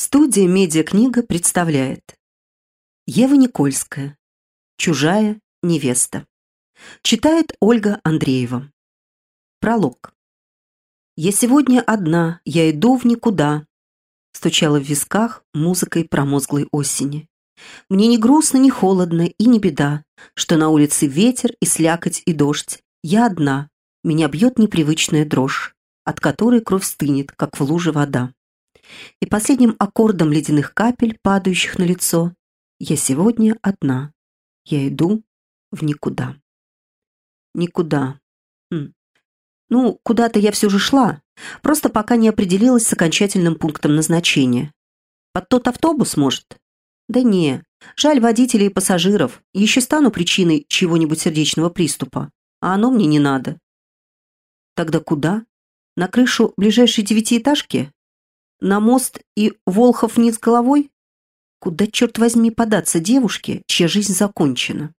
Студия «Медиакнига» представляет. Ева Никольская. «Чужая невеста» Читает Ольга Андреева. Пролог. «Я сегодня одна, я иду в никуда», стучала в висках музыкой промозглой осени. «Мне не грустно, не холодно и не беда, что на улице ветер и слякоть и дождь. Я одна, меня бьет непривычная дрожь, от которой кровь стынет, как в луже вода» и последним аккордом ледяных капель, падающих на лицо, я сегодня одна. Я иду в никуда. Никуда. Хм. Ну, куда-то я все же шла, просто пока не определилась с окончательным пунктом назначения. Под тот автобус, может? Да не, жаль водителей и пассажиров, еще стану причиной чего-нибудь сердечного приступа, а оно мне не надо. Тогда куда? На крышу ближайшей девятиэтажки? На мост и Волхов вниз головой? Куда, черт возьми, податься девушке, чья жизнь закончена?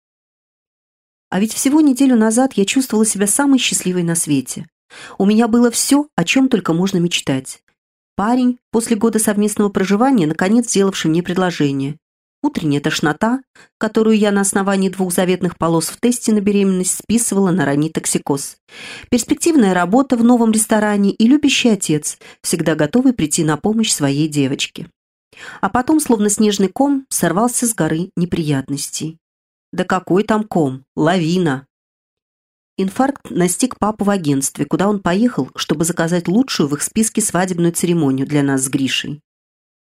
А ведь всего неделю назад я чувствовала себя самой счастливой на свете. У меня было все, о чем только можно мечтать. Парень, после года совместного проживания, наконец сделавший мне предложение утренняя тошнота, которую я на основании двух заветных полос в тесте на беременность списывала на ранний токсикоз, перспективная работа в новом ресторане и любящий отец, всегда готовый прийти на помощь своей девочке. А потом, словно снежный ком, сорвался с горы неприятностей. Да какой там ком? Лавина! Инфаркт настиг папу в агентстве, куда он поехал, чтобы заказать лучшую в их списке свадебную церемонию для нас с Гришей.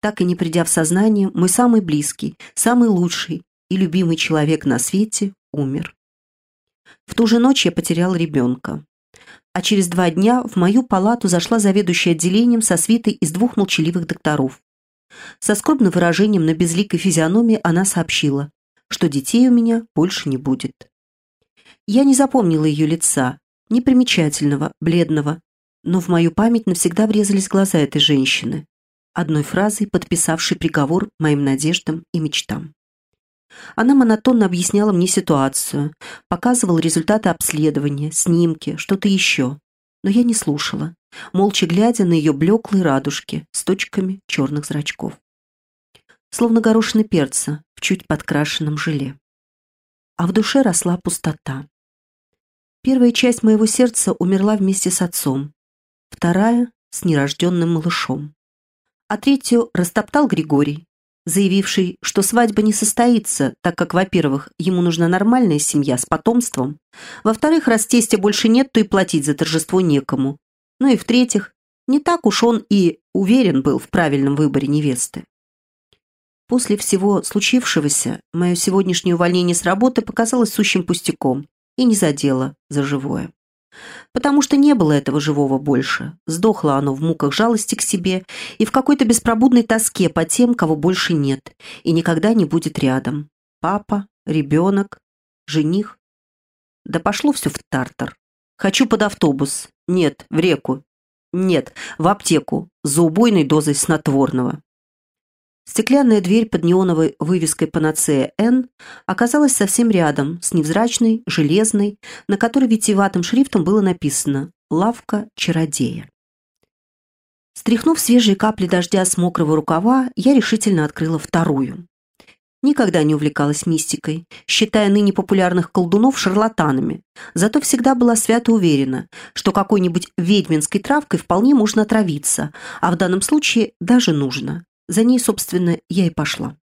Так и не придя в сознание, мой самый близкий, самый лучший и любимый человек на свете умер. В ту же ночь я потерял ребенка. А через два дня в мою палату зашла заведующая отделением со свитой из двух молчаливых докторов. Со скорбным выражением на безликой физиономии она сообщила, что детей у меня больше не будет. Я не запомнила ее лица, непримечательного, бледного, но в мою память навсегда врезались глаза этой женщины одной фразой подписавший приговор моим надеждам и мечтам. Она монотонно объясняла мне ситуацию, показывала результаты обследования, снимки, что-то еще. Но я не слушала, молча глядя на ее блеклые радужки с точками черных зрачков. Словно горошины перца в чуть подкрашенном желе. А в душе росла пустота. Первая часть моего сердца умерла вместе с отцом, вторая — с нерожденным малышом а третью растоптал Григорий, заявивший, что свадьба не состоится, так как, во-первых, ему нужна нормальная семья с потомством, во-вторых, раз тестя больше нет, то и платить за торжество некому, ну и в-третьих, не так уж он и уверен был в правильном выборе невесты. После всего случившегося, мое сегодняшнее увольнение с работы показалось сущим пустяком и не задело за живое. Потому что не было этого живого больше. Сдохло оно в муках жалости к себе и в какой-то беспробудной тоске по тем, кого больше нет и никогда не будет рядом. Папа, ребенок, жених. Да пошло все в тартар. Хочу под автобус. Нет, в реку. Нет, в аптеку. За убойной дозой снотворного. Стеклянная дверь под неоновой вывеской «Панацея Н» оказалась совсем рядом, с невзрачной, железной, на которой витиеватым шрифтом было написано «Лавка чародея». Стряхнув свежие капли дождя с мокрого рукава, я решительно открыла вторую. Никогда не увлекалась мистикой, считая ныне популярных колдунов шарлатанами, зато всегда была свято уверена, что какой-нибудь ведьминской травкой вполне можно отравиться, а в данном случае даже нужно. За ней, собственно, я и пошла.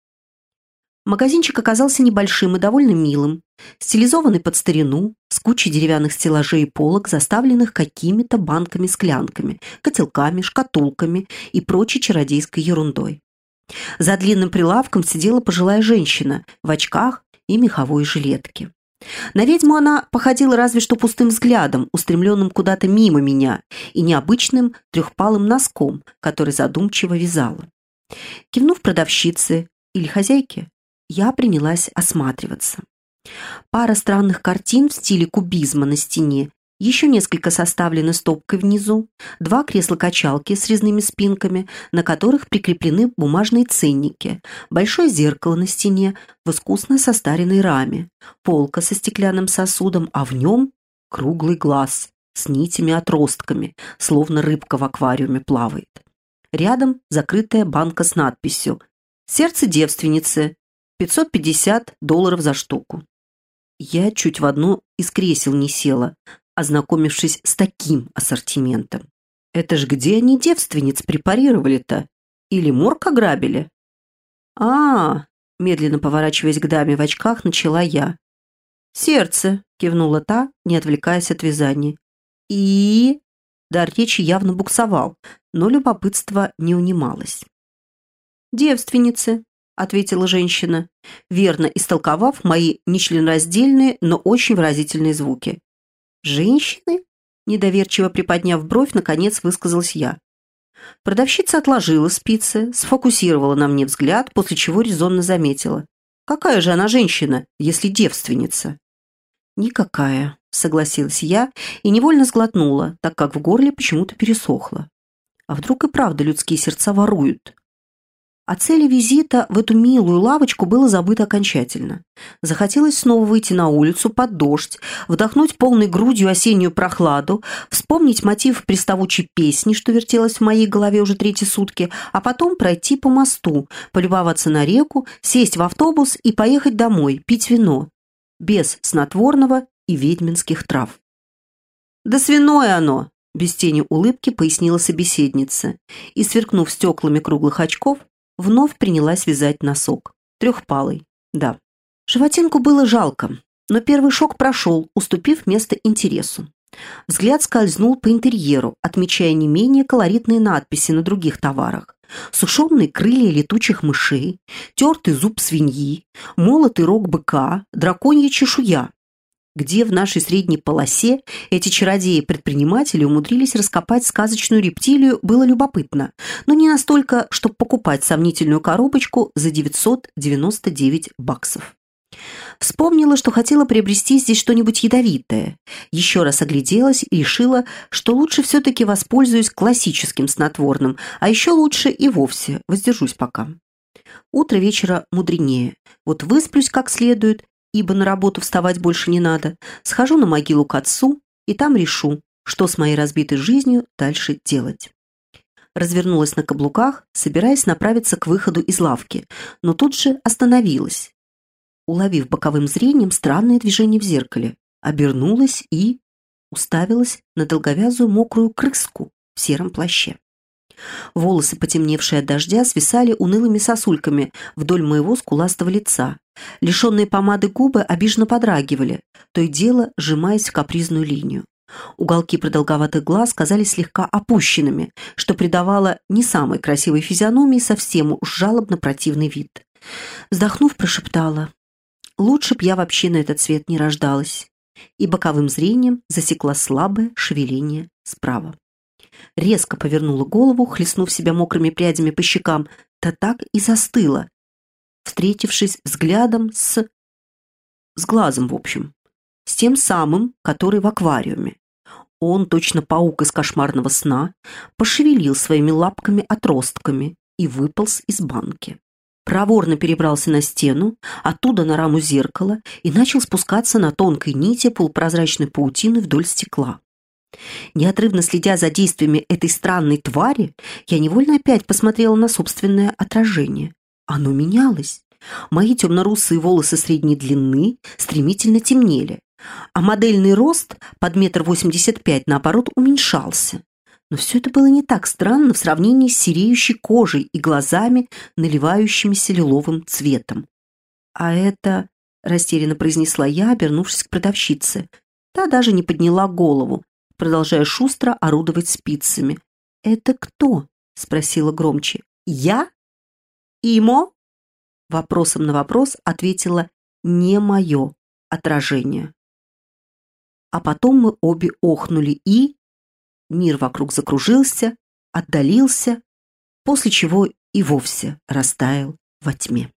Магазинчик оказался небольшим и довольно милым, стилизованный под старину, с кучей деревянных стеллажей и полок, заставленных какими-то банками-склянками, котелками, шкатулками и прочей чародейской ерундой. За длинным прилавком сидела пожилая женщина в очках и меховой жилетке. На ведьму она походила разве что пустым взглядом, устремленным куда-то мимо меня, и необычным трехпалым носком, который задумчиво вязала. Кивнув продавщице или хозяйке, я принялась осматриваться. Пара странных картин в стиле кубизма на стене, еще несколько составлены стопкой внизу, два кресла-качалки с резными спинками, на которых прикреплены бумажные ценники, большое зеркало на стене в искусно состаренной раме, полка со стеклянным сосудом, а в нем круглый глаз с нитями-отростками, словно рыбка в аквариуме плавает. Рядом закрытая банка с надписью «Сердце девственницы. 550 долларов за штуку». Я чуть в одно из кресел не села, ознакомившись с таким ассортиментом. Это ж где они девственниц препарировали-то? Или морг ограбили? а, медленно поворачиваясь к даме в очках, начала я. «Сердце», — кивнула та, не отвлекаясь от вязания. «И...» Дар речи явно буксовал, но любопытство не унималось. «Девственницы», — ответила женщина, верно истолковав мои нечленораздельные, но очень выразительные звуки. «Женщины?» — недоверчиво приподняв бровь, наконец высказалась я. Продавщица отложила спицы, сфокусировала на мне взгляд, после чего резонно заметила. «Какая же она женщина, если девственница?» «Никакая», — согласилась я и невольно сглотнула, так как в горле почему-то пересохло. «А вдруг и правда людские сердца воруют?» О цели визита в эту милую лавочку было забыто окончательно. Захотелось снова выйти на улицу под дождь, вдохнуть полной грудью осеннюю прохладу, вспомнить мотив приставучей песни, что вертелась в моей голове уже третьи сутки, а потом пройти по мосту, полюбоваться на реку, сесть в автобус и поехать домой, пить вино. Без снотворного и ведьминских трав. «Да свиное оно!» Без тени улыбки пояснила собеседница и, сверкнув стеклами круглых очков, вновь принялась вязать носок. Трехпалый, да. Животинку было жалко, но первый шок прошел, уступив место интересу. Взгляд скользнул по интерьеру, отмечая не менее колоритные надписи на других товарах. Сушеные крылья летучих мышей, тертый зуб свиньи, молотый рог быка, драконья чешуя где в нашей средней полосе эти чародеи-предприниматели умудрились раскопать сказочную рептилию, было любопытно, но не настолько, чтобы покупать сомнительную коробочку за 999 баксов. Вспомнила, что хотела приобрести здесь что-нибудь ядовитое. Еще раз огляделась и решила, что лучше все-таки воспользуюсь классическим снотворным, а еще лучше и вовсе воздержусь пока. Утро вечера мудренее. Вот высплюсь как следует ибо на работу вставать больше не надо, схожу на могилу к отцу и там решу, что с моей разбитой жизнью дальше делать. Развернулась на каблуках, собираясь направиться к выходу из лавки, но тут же остановилась, уловив боковым зрением странное движение в зеркале, обернулась и уставилась на долговязую мокрую крыску в сером плаще. Волосы, потемневшие от дождя, свисали унылыми сосульками вдоль моего скуластого лица. Лишенные помады губы обиженно подрагивали, то и дело сжимаясь в капризную линию. Уголки продолговатых глаз казались слегка опущенными, что придавало не самой красивой физиономии совсем уж жалобно противный вид. Вздохнув, прошептала. «Лучше б я вообще на этот свет не рождалась» и боковым зрением засекла слабое шевеление справа резко повернула голову, хлестнув себя мокрыми прядями по щекам, да так и застыла, встретившись взглядом с... с глазом, в общем, с тем самым, который в аквариуме. Он, точно паук из кошмарного сна, пошевелил своими лапками-отростками и выполз из банки. Проворно перебрался на стену, оттуда на раму зеркала и начал спускаться на тонкой нити полупрозрачной паутины вдоль стекла. Неотрывно следя за действиями этой странной твари, я невольно опять посмотрела на собственное отражение. Оно менялось. Мои темно-русые волосы средней длины стремительно темнели, а модельный рост под метр восемьдесят пять, наоборот, уменьшался. Но все это было не так странно в сравнении с сереющей кожей и глазами, наливающимися лиловым цветом. «А это...» – растерянно произнесла я, обернувшись к продавщице. Та даже не подняла голову, продолжая шустро орудовать спицами. «Это кто?» — спросила громче. «Я? Имо?» Вопросом на вопрос ответила «не мое отражение». А потом мы обе охнули и... Мир вокруг закружился, отдалился, после чего и вовсе растаял во тьме.